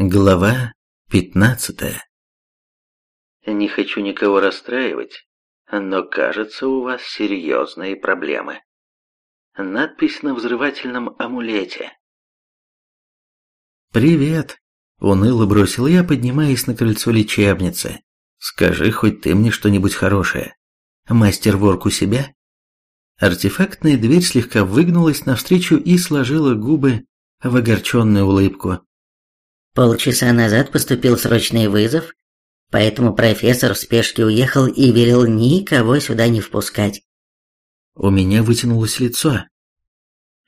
Глава пятнадцатая Не хочу никого расстраивать, но кажется, у вас серьезные проблемы. Надпись на взрывательном амулете. «Привет!» — уныло бросил я, поднимаясь на крыльцо лечебницы. «Скажи хоть ты мне что-нибудь хорошее. Мастер Ворк у себя?» Артефактная дверь слегка выгнулась навстречу и сложила губы в огорченную улыбку. Полчаса назад поступил срочный вызов, поэтому профессор в спешке уехал и велел никого сюда не впускать. У меня вытянулось лицо.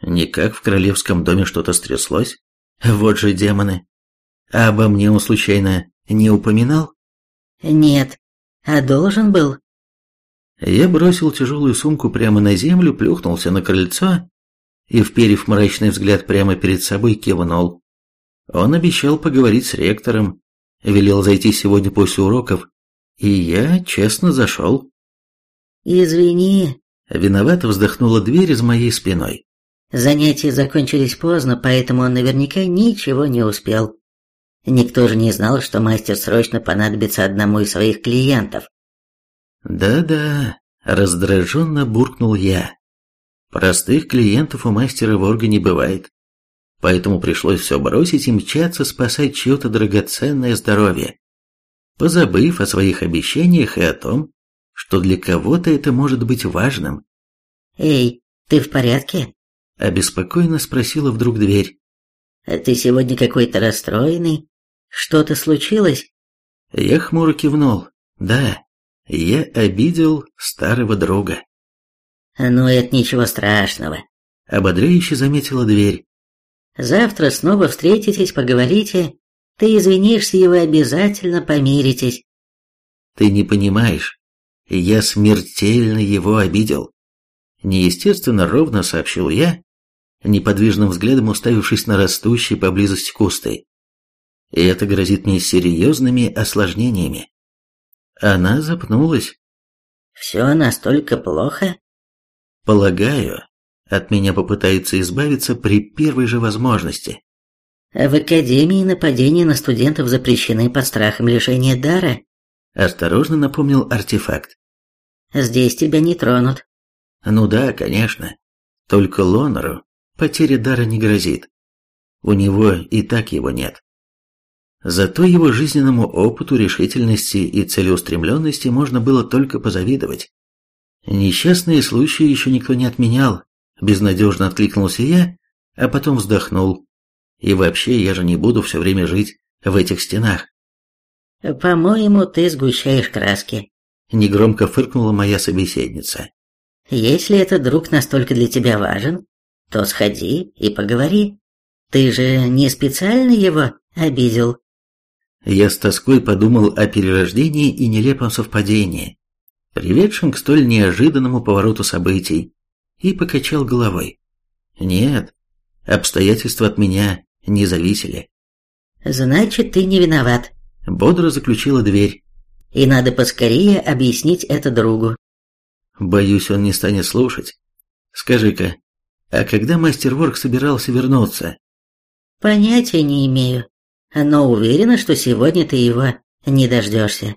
Никак в королевском доме что-то стряслось? Вот же демоны. А обо мне он случайно не упоминал? Нет, а должен был. Я бросил тяжелую сумку прямо на землю, плюхнулся на крыльцо и, вперев мрачный взгляд прямо перед собой, кивнул. Он обещал поговорить с ректором, велел зайти сегодня после уроков, и я честно зашел. «Извини», — виновато вздохнула дверь из моей спиной. «Занятия закончились поздно, поэтому он наверняка ничего не успел. Никто же не знал, что мастер срочно понадобится одному из своих клиентов». «Да-да», — раздраженно буркнул я. «Простых клиентов у мастера в органе бывает поэтому пришлось все бросить и мчаться спасать чье-то драгоценное здоровье, позабыв о своих обещаниях и о том, что для кого-то это может быть важным. «Эй, ты в порядке?» – обеспокоенно спросила вдруг дверь. «А «Ты сегодня какой-то расстроенный? Что-то случилось?» Я хмуро кивнул. «Да, я обидел старого друга». «Ну, это ничего страшного», – ободряюще заметила дверь. Завтра снова встретитесь, поговорите. Ты извинишься, и вы обязательно помиритесь. Ты не понимаешь. Я смертельно его обидел. Неестественно ровно сообщил я, неподвижным взглядом уставившись на растущие поблизости кусты. И это грозит мне серьезными осложнениями. Она запнулась. «Все настолько плохо?» «Полагаю, от меня попытаются избавиться при первой же возможности. В Академии нападения на студентов запрещены под страхом лишения дара. Осторожно напомнил артефакт. Здесь тебя не тронут. Ну да, конечно. Только Лонору потеря дара не грозит. У него и так его нет. Зато его жизненному опыту, решительности и целеустремленности можно было только позавидовать. Несчастные случаи еще никто не отменял, Безнадежно откликнулся я, а потом вздохнул. И вообще, я же не буду все время жить в этих стенах. «По-моему, ты сгущаешь краски», — негромко фыркнула моя собеседница. «Если этот друг настолько для тебя важен, то сходи и поговори. Ты же не специально его обидел?» Я с тоской подумал о перерождении и нелепом совпадении, приведшем к столь неожиданному повороту событий, и покачал головой. Нет, обстоятельства от меня не зависели. «Значит, ты не виноват», — бодро заключила дверь. «И надо поскорее объяснить это другу». Боюсь, он не станет слушать. Скажи-ка, а когда мастер Ворк собирался вернуться? Понятия не имею, но уверена, что сегодня ты его не дождешься.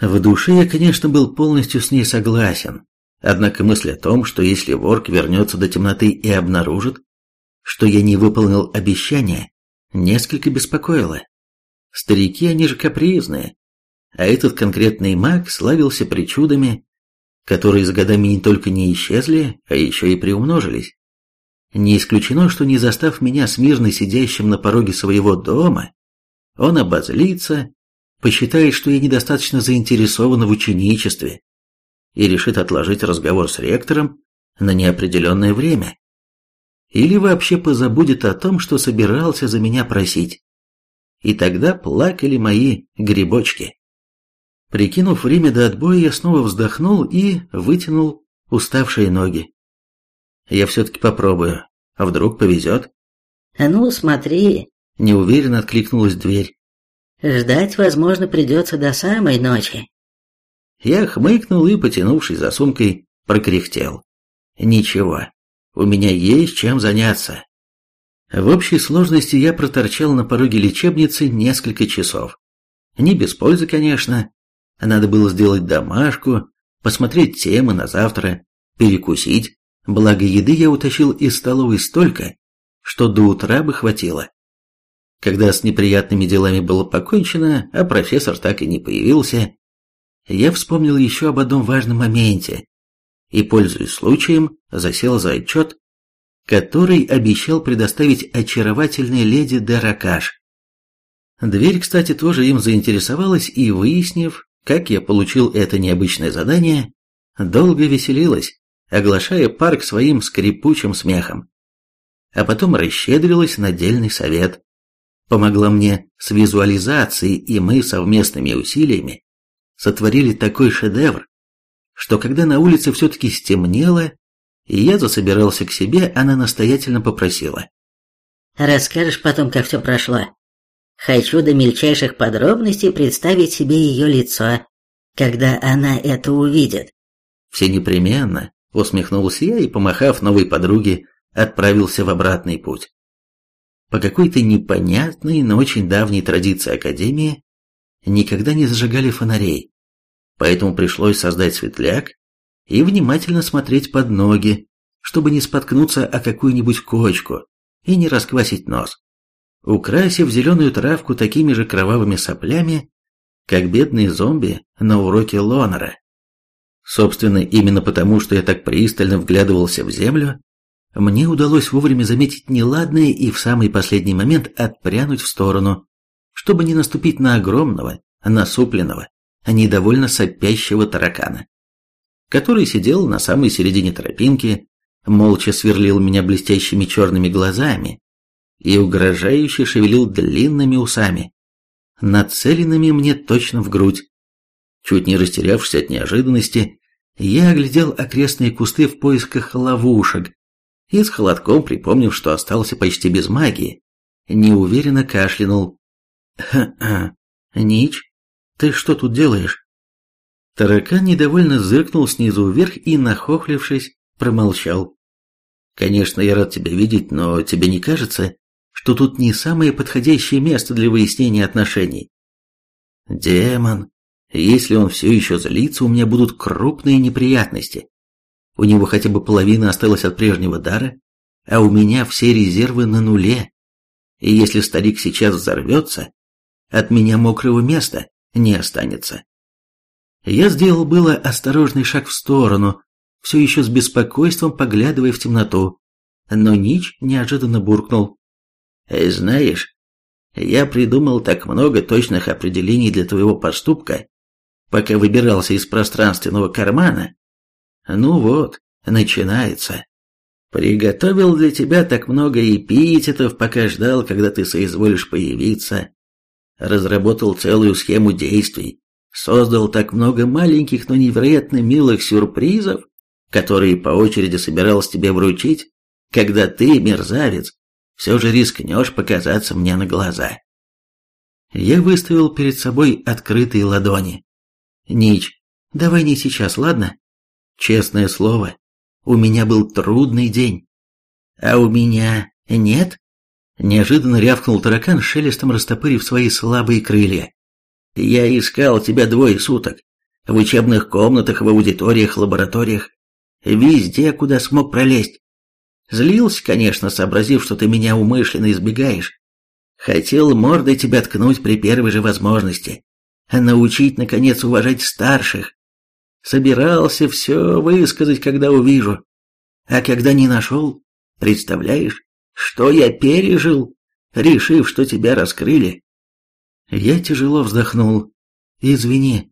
В душе я, конечно, был полностью с ней согласен, Однако мысль о том, что если Ворк вернется до темноты и обнаружит, что я не выполнил обещание, несколько беспокоила. Старики, они же капризные, а этот конкретный маг славился причудами, которые с годами не только не исчезли, а еще и приумножились. Не исключено, что не застав меня смирно сидящим на пороге своего дома, он обозлится, посчитает, что я недостаточно заинтересован в ученичестве, и решит отложить разговор с ректором на неопределенное время. Или вообще позабудет о том, что собирался за меня просить. И тогда плакали мои грибочки. Прикинув время до отбоя, я снова вздохнул и вытянул уставшие ноги. Я все-таки попробую, а вдруг повезет. «Ну, смотри», — неуверенно откликнулась дверь. «Ждать, возможно, придется до самой ночи». Я хмыкнул и, потянувшись за сумкой, прокряхтел. Ничего, у меня есть чем заняться. В общей сложности я проторчал на пороге лечебницы несколько часов. Не без пользы, конечно. Надо было сделать домашку, посмотреть темы на завтра, перекусить. Благо еды я утащил из столовой столько, что до утра бы хватило. Когда с неприятными делами было покончено, а профессор так и не появился, я вспомнил еще об одном важном моменте и, пользуясь случаем, засел за отчет, который обещал предоставить очаровательной леди Даракаш. Дверь, кстати, тоже им заинтересовалась и, выяснив, как я получил это необычное задание, долго веселилась, оглашая парк своим скрипучим смехом. А потом расщедрилась на дельный совет. Помогла мне с визуализацией, и мы совместными усилиями сотворили такой шедевр, что когда на улице все-таки стемнело, и я засобирался к себе, она настоятельно попросила. «Расскажешь потом, как все прошло. Хочу до мельчайших подробностей представить себе ее лицо, когда она это увидит». «Все непременно», — усмехнулся я и, помахав новой подруге, отправился в обратный путь. По какой-то непонятной, но очень давней традиции Академии никогда не зажигали фонарей, поэтому пришлось создать светляк и внимательно смотреть под ноги, чтобы не споткнуться о какую-нибудь кочку и не расквасить нос. Украсив зеленую травку такими же кровавыми соплями, как бедные зомби на уроке Лонера. Собственно, именно потому, что я так пристально вглядывался в землю, мне удалось вовремя заметить неладное и в самый последний момент отпрянуть в сторону, чтобы не наступить на огромного, насупленного, недовольно сопящего таракана, который сидел на самой середине тропинки, молча сверлил меня блестящими черными глазами и угрожающе шевелил длинными усами, нацеленными мне точно в грудь. Чуть не растерявшись от неожиданности, я оглядел окрестные кусты в поисках ловушек и с холодком, припомнив, что остался почти без магии, неуверенно кашлянул. «Ха-ха, Нич, ты что тут делаешь?» Таракан недовольно зыркнул снизу вверх и, нахохлившись, промолчал. «Конечно, я рад тебя видеть, но тебе не кажется, что тут не самое подходящее место для выяснения отношений?» «Демон, если он все еще злится, у меня будут крупные неприятности. У него хотя бы половина осталась от прежнего дара, а у меня все резервы на нуле. И если старик сейчас взорвется, от меня мокрого места не останется. Я сделал было осторожный шаг в сторону, все еще с беспокойством поглядывая в темноту, но Нич неожиданно буркнул. «Э, «Знаешь, я придумал так много точных определений для твоего поступка, пока выбирался из пространственного кармана. Ну вот, начинается. Приготовил для тебя так много эпитетов, пока ждал, когда ты соизволишь появиться разработал целую схему действий, создал так много маленьких, но невероятно милых сюрпризов, которые по очереди собирался тебе вручить, когда ты, мерзавец, все же рискнешь показаться мне на глаза. Я выставил перед собой открытые ладони. Нич, давай не сейчас, ладно? Честное слово, у меня был трудный день. А у меня нет? Неожиданно рявкнул таракан, шелестом растопырив свои слабые крылья. «Я искал тебя двое суток. В учебных комнатах, в аудиториях, лабораториях. Везде, куда смог пролезть. Злился, конечно, сообразив, что ты меня умышленно избегаешь. Хотел мордой тебя ткнуть при первой же возможности. Научить, наконец, уважать старших. Собирался все высказать, когда увижу. А когда не нашел, представляешь, что я пережил, решив, что тебя раскрыли? Я тяжело вздохнул. Извини,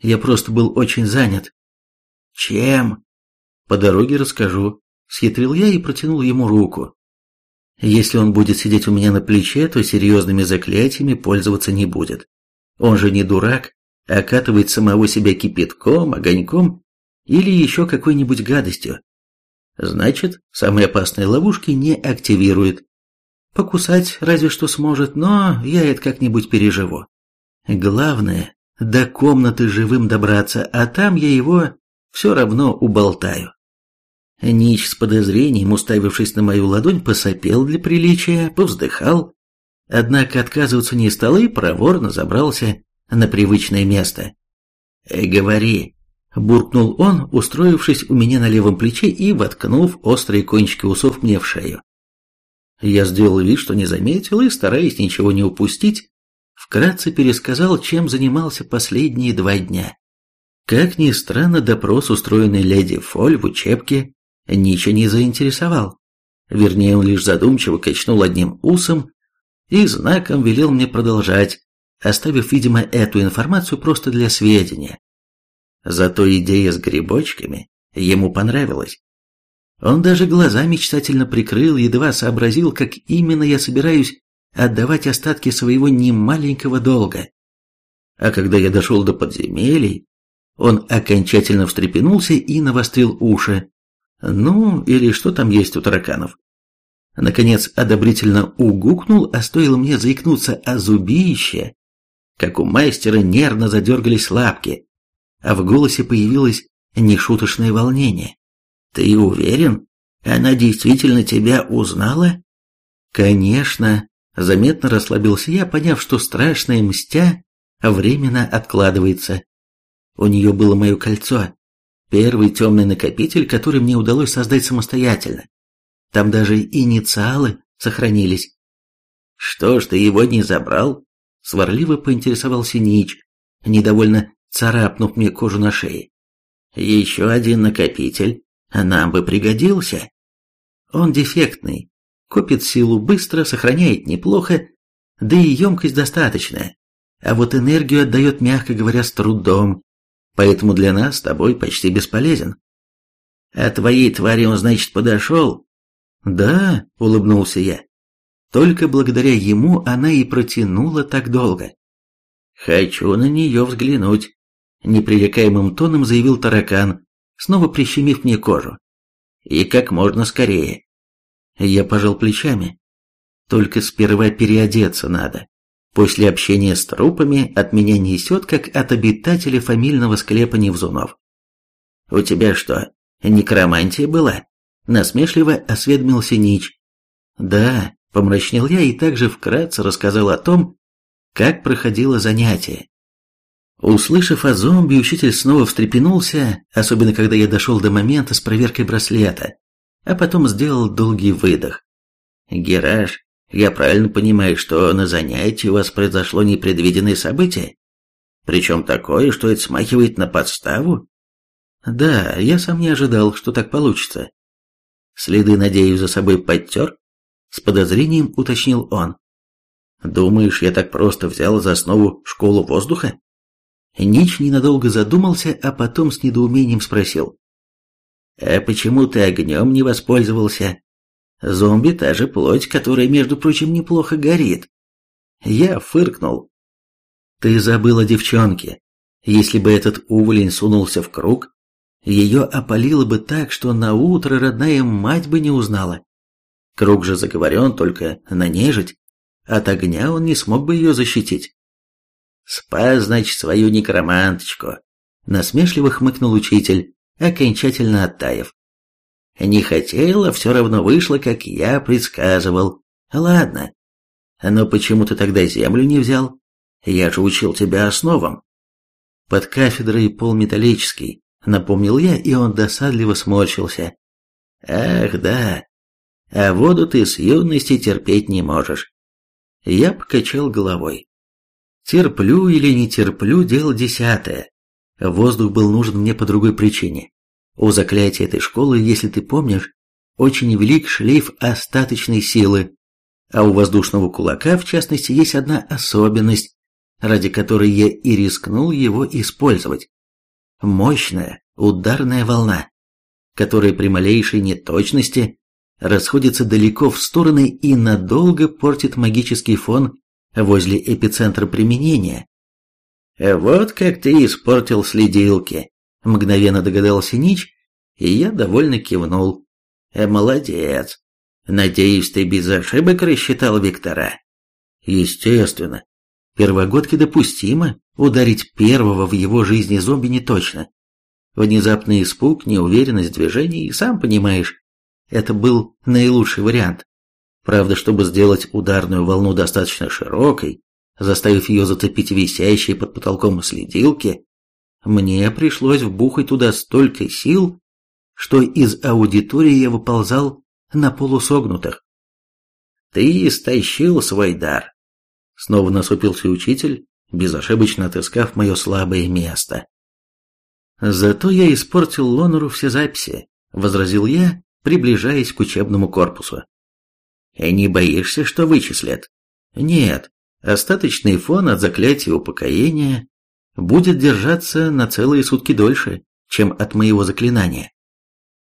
я просто был очень занят. Чем? По дороге расскажу. Схитрил я и протянул ему руку. Если он будет сидеть у меня на плече, то серьезными заклятиями пользоваться не будет. Он же не дурак, окатывает самого себя кипятком, огоньком или еще какой-нибудь гадостью. Значит, самые опасные ловушки не активирует. Покусать разве что сможет, но я это как-нибудь переживу. Главное, до комнаты живым добраться, а там я его все равно уболтаю. Нич с подозрением, уставившись на мою ладонь, посопел для приличия, повздыхал, однако отказываться не стал и проворно забрался на привычное место. «Э, «Говори», — буркнул он, устроившись у меня на левом плече и воткнув острые кончики усов мне в шею. Я сделал вид, что не заметил, и, стараясь ничего не упустить, вкратце пересказал, чем занимался последние два дня. Как ни странно, допрос, устроенный леди Фоль в учебке, Нича не заинтересовал. Вернее, он лишь задумчиво качнул одним усом и знаком велел мне продолжать, оставив, видимо, эту информацию просто для сведения. Зато идея с грибочками ему понравилась. Он даже глаза мечтательно прикрыл, едва сообразил, как именно я собираюсь отдавать остатки своего немаленького долга. А когда я дошел до подземелий, он окончательно встрепенулся и навострил уши. Ну, или что там есть у тараканов. Наконец одобрительно угукнул, а стоило мне заикнуться о зубище, как у мастера нервно задергались лапки, а в голосе появилось нешуточное волнение. «Ты уверен? Она действительно тебя узнала?» «Конечно», — заметно расслабился я, поняв, что страшная мстя временно откладывается. У нее было мое кольцо, первый темный накопитель, который мне удалось создать самостоятельно. Там даже инициалы сохранились. «Что ж ты его не забрал?» — сварливо поинтересовался Нич, недовольно царапнув мне кожу на шее. «Еще один накопитель нам бы пригодился. Он дефектный, копит силу быстро, сохраняет неплохо, да и емкость достаточная, а вот энергию отдает, мягко говоря, с трудом, поэтому для нас с тобой почти бесполезен. А твоей твари он, значит, подошел? Да, улыбнулся я. Только благодаря ему она и протянула так долго. Хочу на нее взглянуть, непререкаемым тоном заявил таракан, снова прищемив мне кожу. И как можно скорее. Я пожал плечами. Только сперва переодеться надо. После общения с трупами от меня несет, как от обитателя фамильного склепа Невзунов. «У тебя что, некромантия была?» Насмешливо осведомился Нич. «Да», — помрачнел я и также вкратце рассказал о том, как проходило занятие. Услышав о зомби, учитель снова встрепенулся, особенно когда я дошел до момента с проверкой браслета, а потом сделал долгий выдох. «Гераж, я правильно понимаю, что на занятии у вас произошло непредвиденное событие? Причем такое, что это смахивает на подставу?» «Да, я сам не ожидал, что так получится». «Следы, надеюсь, за собой подтер?» С подозрением уточнил он. «Думаешь, я так просто взял за основу школу воздуха?» Нич ненадолго задумался, а потом с недоумением спросил. «А почему ты огнем не воспользовался? Зомби – та же плоть, которая, между прочим, неплохо горит». Я фыркнул. «Ты забыла девчонке. Если бы этот уволень сунулся в круг, ее опалило бы так, что на утро родная мать бы не узнала. Круг же заговорен только на нежить, от огня он не смог бы ее защитить. Спас, значит, свою некроманточку. Насмешливо хмыкнул учитель, окончательно оттаив. Не хотела, все равно вышло, как я предсказывал. Ладно. Но почему ты тогда землю не взял? Я же учил тебя основам. Под кафедрой пол металлический, напомнил я, и он досадливо сморщился. Ах, да. А воду ты с юности терпеть не можешь. Я покачал головой. Терплю или не терплю, дело десятое. Воздух был нужен мне по другой причине. У заклятия этой школы, если ты помнишь, очень велик шлейф остаточной силы, а у воздушного кулака, в частности, есть одна особенность, ради которой я и рискнул его использовать. Мощная ударная волна, которая при малейшей неточности расходится далеко в стороны и надолго портит магический фон возле эпицентра применения. «Вот как ты испортил следилки», — мгновенно догадался Нич, и я довольно кивнул. «Э, «Молодец. Надеюсь, ты без ошибок рассчитал Виктора?» «Естественно. Первогодке допустимо, ударить первого в его жизни зомби не точно. Внезапный испуг, неуверенность движений, сам понимаешь, это был наилучший вариант. Правда, чтобы сделать ударную волну достаточно широкой, заставив ее зацепить висящие под потолком следилки, мне пришлось вбухать туда столько сил, что из аудитории я выползал на полусогнутых. «Ты истощил свой дар», — снова насупился учитель, безошибочно отыскав мое слабое место. «Зато я испортил Лонору все записи», — возразил я, приближаясь к учебному корпусу. «Не боишься, что вычислят?» «Нет, остаточный фон от заклятия упокоения будет держаться на целые сутки дольше, чем от моего заклинания.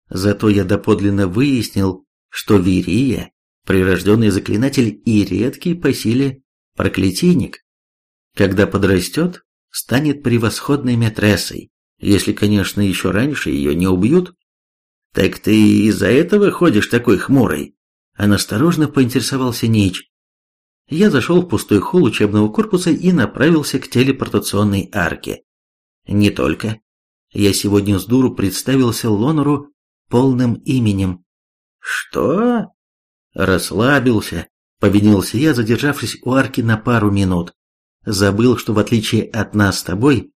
Зато я доподлинно выяснил, что Вирия – прирожденный заклинатель и редкий по силе проклятийник. Когда подрастет, станет превосходной метрессой, если, конечно, еще раньше ее не убьют. «Так ты из-за этого ходишь такой хмурый?» А осторожно поинтересовался Нич. Я зашел в пустой холл учебного корпуса и направился к телепортационной арке. Не только. Я сегодня с дуру представился Лонору полным именем. «Что?» Расслабился, повинился я, задержавшись у арки на пару минут. Забыл, что в отличие от нас с тобой,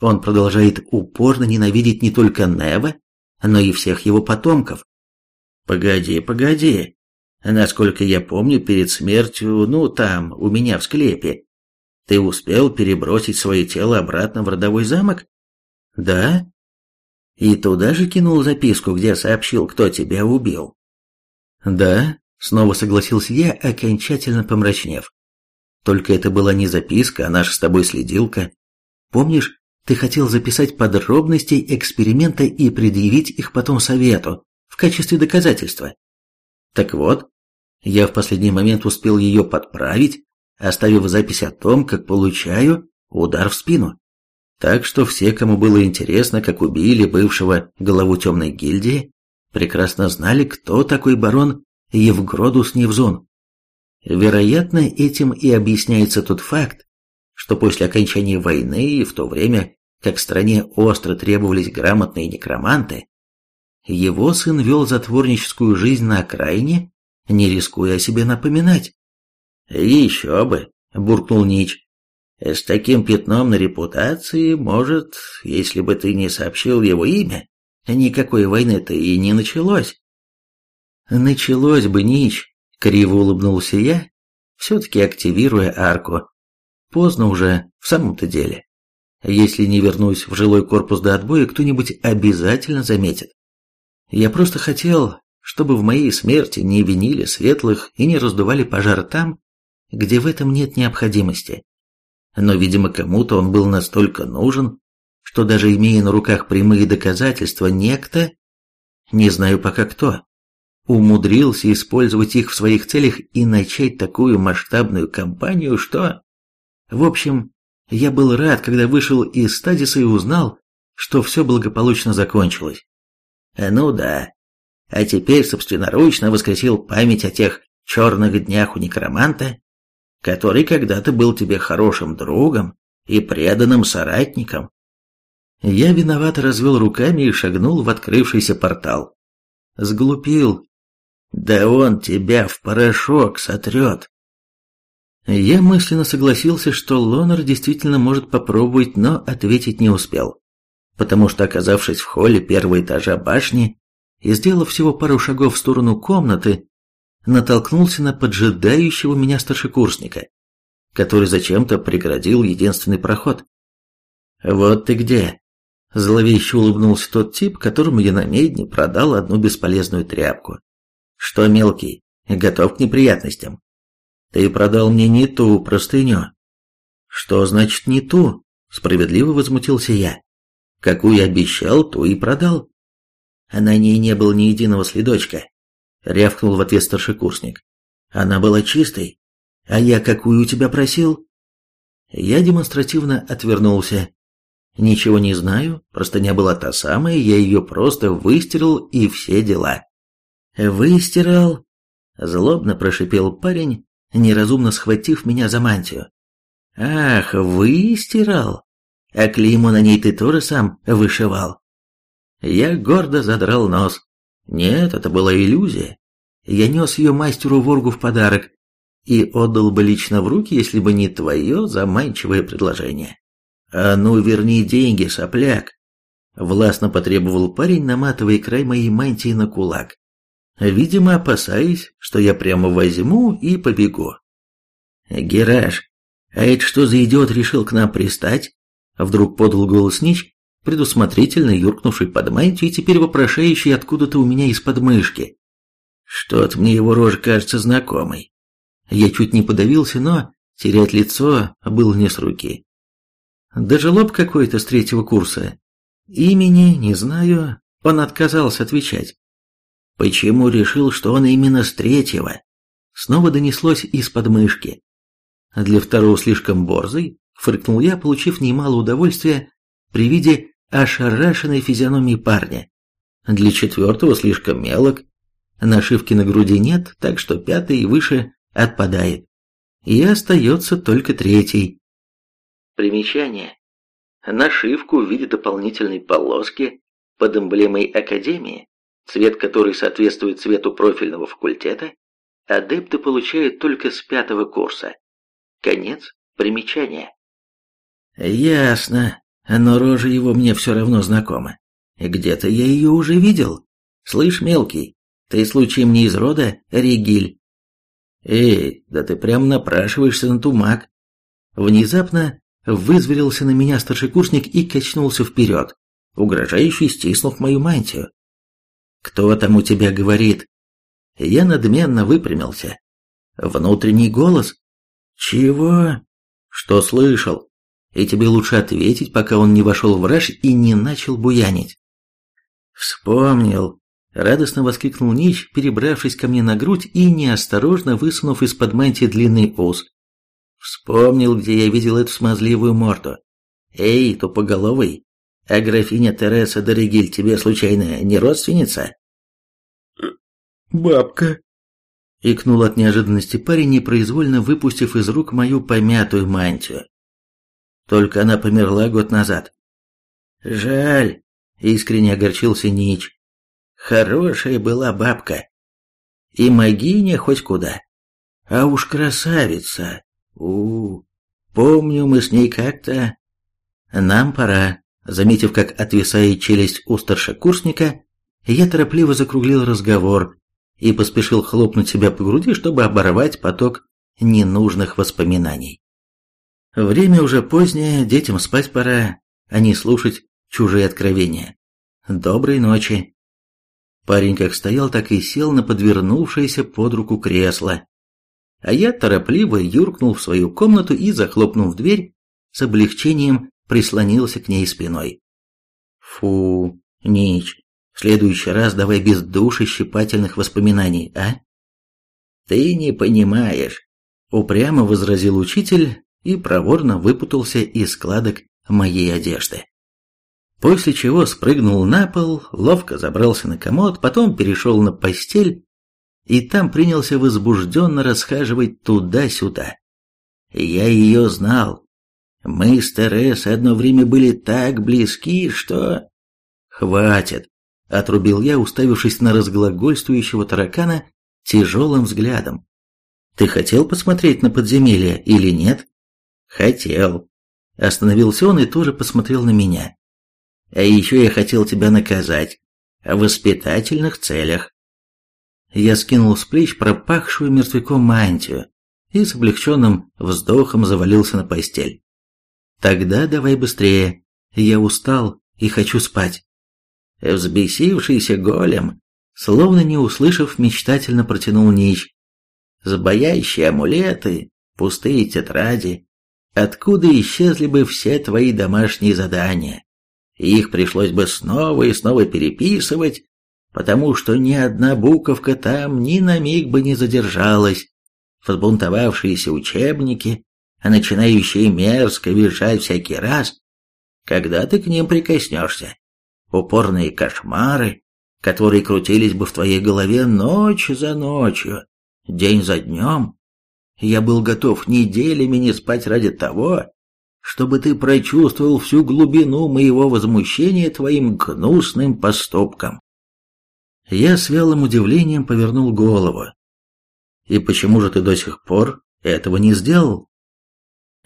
он продолжает упорно ненавидеть не только Нева, но и всех его потомков. «Погоди, погоди. Насколько я помню, перед смертью, ну, там, у меня в склепе, ты успел перебросить свое тело обратно в родовой замок?» «Да», и туда же кинул записку, где сообщил, кто тебя убил. Да, снова согласился я, окончательно помрачнев. Только это была не записка, а наша с тобой следилка. Помнишь, ты хотел записать подробности эксперимента и предъявить их потом совету в качестве доказательства. Так вот, я в последний момент успел ее подправить, оставив запись о том, как получаю удар в спину. Так что все, кому было интересно, как убили бывшего главу темной гильдии, прекрасно знали, кто такой барон Евгродус Невзун. Вероятно, этим и объясняется тот факт, что после окончания войны и в то время, как стране остро требовались грамотные некроманты, его сын вел затворническую жизнь на окраине, не рискуя о себе напоминать. «Еще бы!» – буркнул Нич. С таким пятном на репутации, может, если бы ты не сообщил его имя, никакой войны-то и не началось. Началось бы, Нич, криво улыбнулся я, все-таки активируя арку. Поздно уже, в самом-то деле. Если не вернусь в жилой корпус до отбоя, кто-нибудь обязательно заметит. Я просто хотел, чтобы в моей смерти не винили светлых и не раздували пожар там, где в этом нет необходимости но, видимо, кому-то он был настолько нужен, что даже имея на руках прямые доказательства, некто, не знаю пока кто, умудрился использовать их в своих целях и начать такую масштабную кампанию, что... В общем, я был рад, когда вышел из Стадиса и узнал, что все благополучно закончилось. Ну да, а теперь собственноручно воскресил память о тех черных днях у некроманта, который когда-то был тебе хорошим другом и преданным соратником. Я виновато развел руками и шагнул в открывшийся портал. Сглупил. Да он тебя в порошок сотрет. Я мысленно согласился, что Лонер действительно может попробовать, но ответить не успел, потому что, оказавшись в холле первого этажа башни и сделав всего пару шагов в сторону комнаты, натолкнулся на поджидающего меня старшекурсника, который зачем-то преградил единственный проход. «Вот ты где!» Зловеще улыбнулся тот тип, которому я на медне продал одну бесполезную тряпку. «Что, мелкий, готов к неприятностям?» «Ты продал мне не ту простыню». «Что значит не ту?» Справедливо возмутился я. «Какую обещал, ту и продал». На ней не было ни единого следочка, рявкнул в ответ старшекурсник. Она была чистой. А я какую у тебя просил? Я демонстративно отвернулся. Ничего не знаю, простыня была та самая, я ее просто выстирал и все дела. Выстирал? Злобно прошипел парень, неразумно схватив меня за мантию. Ах, выстирал? А клеймо на ней ты тоже сам вышивал? Я гордо задрал нос. Нет, это была иллюзия. Я нес ее мастеру Воргу в подарок и отдал бы лично в руки, если бы не твое заманчивое предложение. «А ну, верни деньги, сопляк!» Властно потребовал парень, наматывая край моей мантии на кулак. Видимо, опасаясь, что я прямо возьму и побегу. «Гераш, а это что за идиот решил к нам пристать?» Вдруг подал голос Нич, предусмотрительно юркнувший под мантию и теперь вопрошающий откуда-то у меня из-под мышки. Что-то мне его рожа кажется знакомой. Я чуть не подавился, но терять лицо было не с руки. Даже лоб какой-то с третьего курса. Имени не знаю, он отказался отвечать. Почему решил, что он именно с третьего? Снова донеслось из подмышки. Для второго слишком борзый, фыркнул я, получив немало удовольствия при виде ошарашенной физиономии парня. Для четвертого слишком мелок. Нашивки на груди нет, так что пятый и выше отпадает. И остается только третий. Примечание. Нашивку в виде дополнительной полоски под эмблемой Академии, цвет которой соответствует цвету профильного факультета, адепты получают только с пятого курса. Конец примечания. Ясно, но рожа его мне все равно знакома. Где-то я ее уже видел. Слышь, мелкий, ты случаем не из рода Ригиль? Эй, да ты прям напрашиваешься на тумак. Внезапно вызверился на меня старшекурсник и качнулся вперед, угрожающе стиснув мою мантию. «Кто там у тебя говорит?» Я надменно выпрямился. Внутренний голос. «Чего?» «Что слышал?» И тебе лучше ответить, пока он не вошел в раж и не начал буянить. «Вспомнил!» — радостно воскликнул Нич, перебравшись ко мне на грудь и неосторожно высунув из-под мантии длинный ус. Вспомнил, где я видел эту смазливую морду. Эй, тупоголовый, а графиня Тереса Дорогиль тебе, случайно, не родственница? Бабка. Икнул от неожиданности парень, непроизвольно выпустив из рук мою помятую мантию. Только она померла год назад. Жаль, искренне огорчился Нич. Хорошая была бабка. И могиня хоть куда. А уж красавица. У, помню, мы с ней как-то... Нам пора. Заметив, как отвисает челюсть у старшекурсника, я торопливо закруглил разговор и поспешил хлопнуть себя по груди, чтобы оборвать поток ненужных воспоминаний. Время уже позднее, детям спать пора, а не слушать чужие откровения. Доброй ночи. Парень как стоял, так и сел на подвернувшееся под руку кресло, а я торопливо юркнул в свою комнату и, захлопнув дверь, с облегчением прислонился к ней спиной. Фу, Нич, в следующий раз давай без души щипательных воспоминаний, а? Ты не понимаешь, упрямо возразил учитель и проворно выпутался из складок моей одежды. После чего спрыгнул на пол, ловко забрался на комод, потом перешел на постель и там принялся возбужденно расхаживать туда-сюда. Я ее знал. Мы с Тересой одно время были так близки, что... «Хватит!» — отрубил я, уставившись на разглагольствующего таракана тяжелым взглядом. «Ты хотел посмотреть на подземелье или нет?» «Хотел». Остановился он и тоже посмотрел на меня. «А еще я хотел тебя наказать. В воспитательных целях. Я скинул с плеч пропахшую мертвяком мантию и с облегченным вздохом завалился на постель. «Тогда давай быстрее. Я устал и хочу спать». Взбесившийся голем, словно не услышав, мечтательно протянул Нич. «Сбоящие амулеты, пустые тетради. Откуда исчезли бы все твои домашние задания? Их пришлось бы снова и снова переписывать, потому что ни одна буковка там ни на миг бы не задержалась. Взбунтовавшиеся учебники, а начинающие мерзко визжать всякий раз, когда ты к ним прикоснешься. Упорные кошмары, которые крутились бы в твоей голове ночь за ночью, день за днем. Я был готов неделями не спать ради того, чтобы ты прочувствовал всю глубину моего возмущения твоим гнусным поступком. Я с вялым удивлением повернул голову. И почему же ты до сих пор этого не сделал?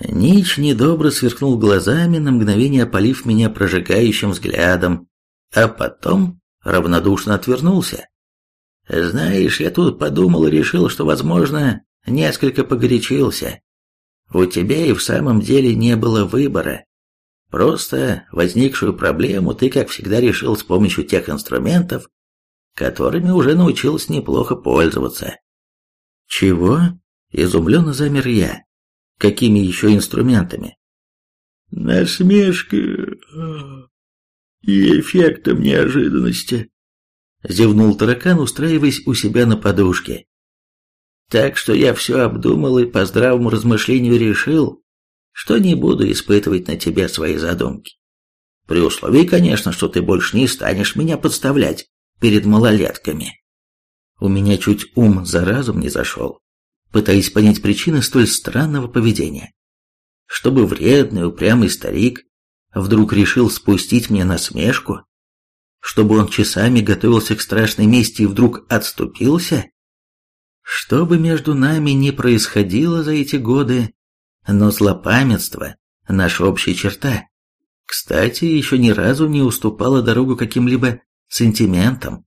Нич недобро сверкнул глазами, на мгновение опалив меня прожигающим взглядом, а потом равнодушно отвернулся. Знаешь, я тут подумал и решил, что, возможно, несколько погорячился. У тебя и в самом деле не было выбора. Просто возникшую проблему ты, как всегда, решил с помощью тех инструментов, которыми уже научился неплохо пользоваться. Чего? Изумленно замер я. Какими еще инструментами? Насмешка и эффектом неожиданности. Зевнул таракан, устраиваясь у себя на подушке. Так что я все обдумал и по здравому размышлению решил, что не буду испытывать на тебя свои задумки. При условии, конечно, что ты больше не станешь меня подставлять перед малолетками. У меня чуть ум за разум не зашел, пытаясь понять причины столь странного поведения. Чтобы вредный, упрямый старик вдруг решил спустить мне насмешку, чтобы он часами готовился к страшной мести и вдруг отступился? Что бы между нами ни происходило за эти годы, но злопамятство – наша общая черта. Кстати, еще ни разу не уступала дорогу каким-либо сентиментам.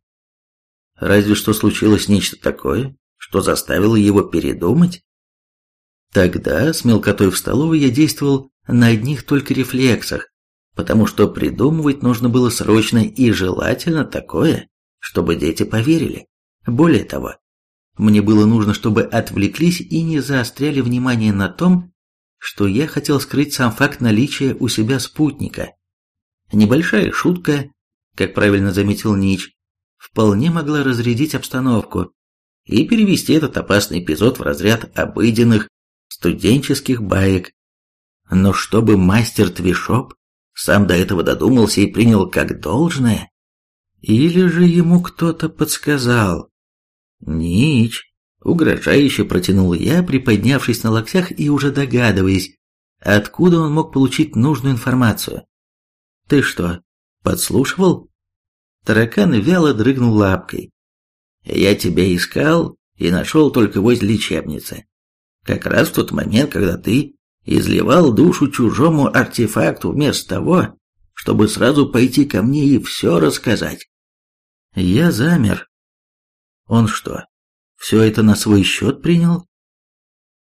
Разве что случилось нечто такое, что заставило его передумать? Тогда с мелкотой в столовой я действовал на одних только рефлексах, потому что придумывать нужно было срочно и желательно такое, чтобы дети поверили. Более того, мне было нужно, чтобы отвлеклись и не заостряли внимание на том, что я хотел скрыть сам факт наличия у себя спутника. Небольшая шутка, как правильно заметил Нич, вполне могла разрядить обстановку и перевести этот опасный эпизод в разряд обыденных студенческих баек. Но чтобы мастер Твишоп сам до этого додумался и принял как должное? Или же ему кто-то подсказал? Нич, угрожающе протянул я, приподнявшись на локтях и уже догадываясь, откуда он мог получить нужную информацию. Ты что, подслушивал? Таракан вяло дрыгнул лапкой. Я тебя искал и нашел только возле лечебницы. Как раз в тот момент, когда ты изливал душу чужому артефакту вместо того, чтобы сразу пойти ко мне и все рассказать. Я замер. Он что, все это на свой счет принял?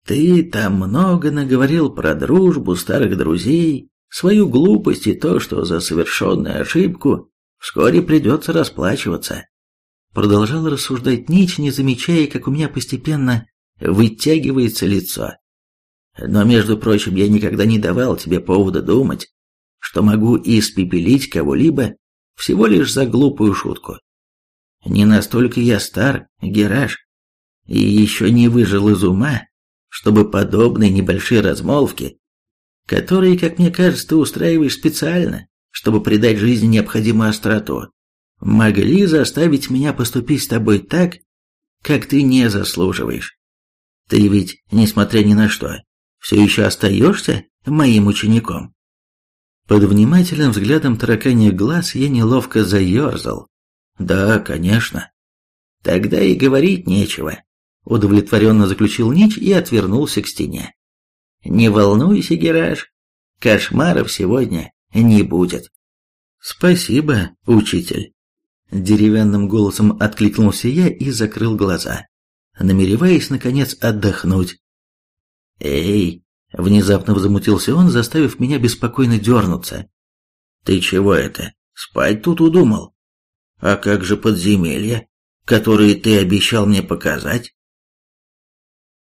Ты там много наговорил про дружбу старых друзей, свою глупость и то, что за совершенную ошибку вскоре придется расплачиваться. Продолжал рассуждать Нич, не замечая, как у меня постепенно вытягивается лицо. Но, между прочим, я никогда не давал тебе повода думать, что могу испепелить кого-либо всего лишь за глупую шутку. Не настолько я стар, Гераш, и еще не выжил из ума, чтобы подобные небольшие размолвки, которые, как мне кажется, ты устраиваешь специально, чтобы придать жизни необходимую остроту, могли заставить меня поступить с тобой так, как ты не заслуживаешь. Ты ведь, несмотря ни на что, все еще остаешься моим учеником?» Под внимательным взглядом тараканьих глаз я неловко заерзал. «Да, конечно». «Тогда и говорить нечего», — удовлетворенно заключил Нич и отвернулся к стене. «Не волнуйся, Гераш, кошмаров сегодня не будет». «Спасибо, учитель». Деревянным голосом откликнулся я и закрыл глаза, намереваясь, наконец, отдохнуть «Эй!» — внезапно возмутился он, заставив меня беспокойно дернуться. «Ты чего это? Спать тут удумал? А как же подземелья, которые ты обещал мне показать?»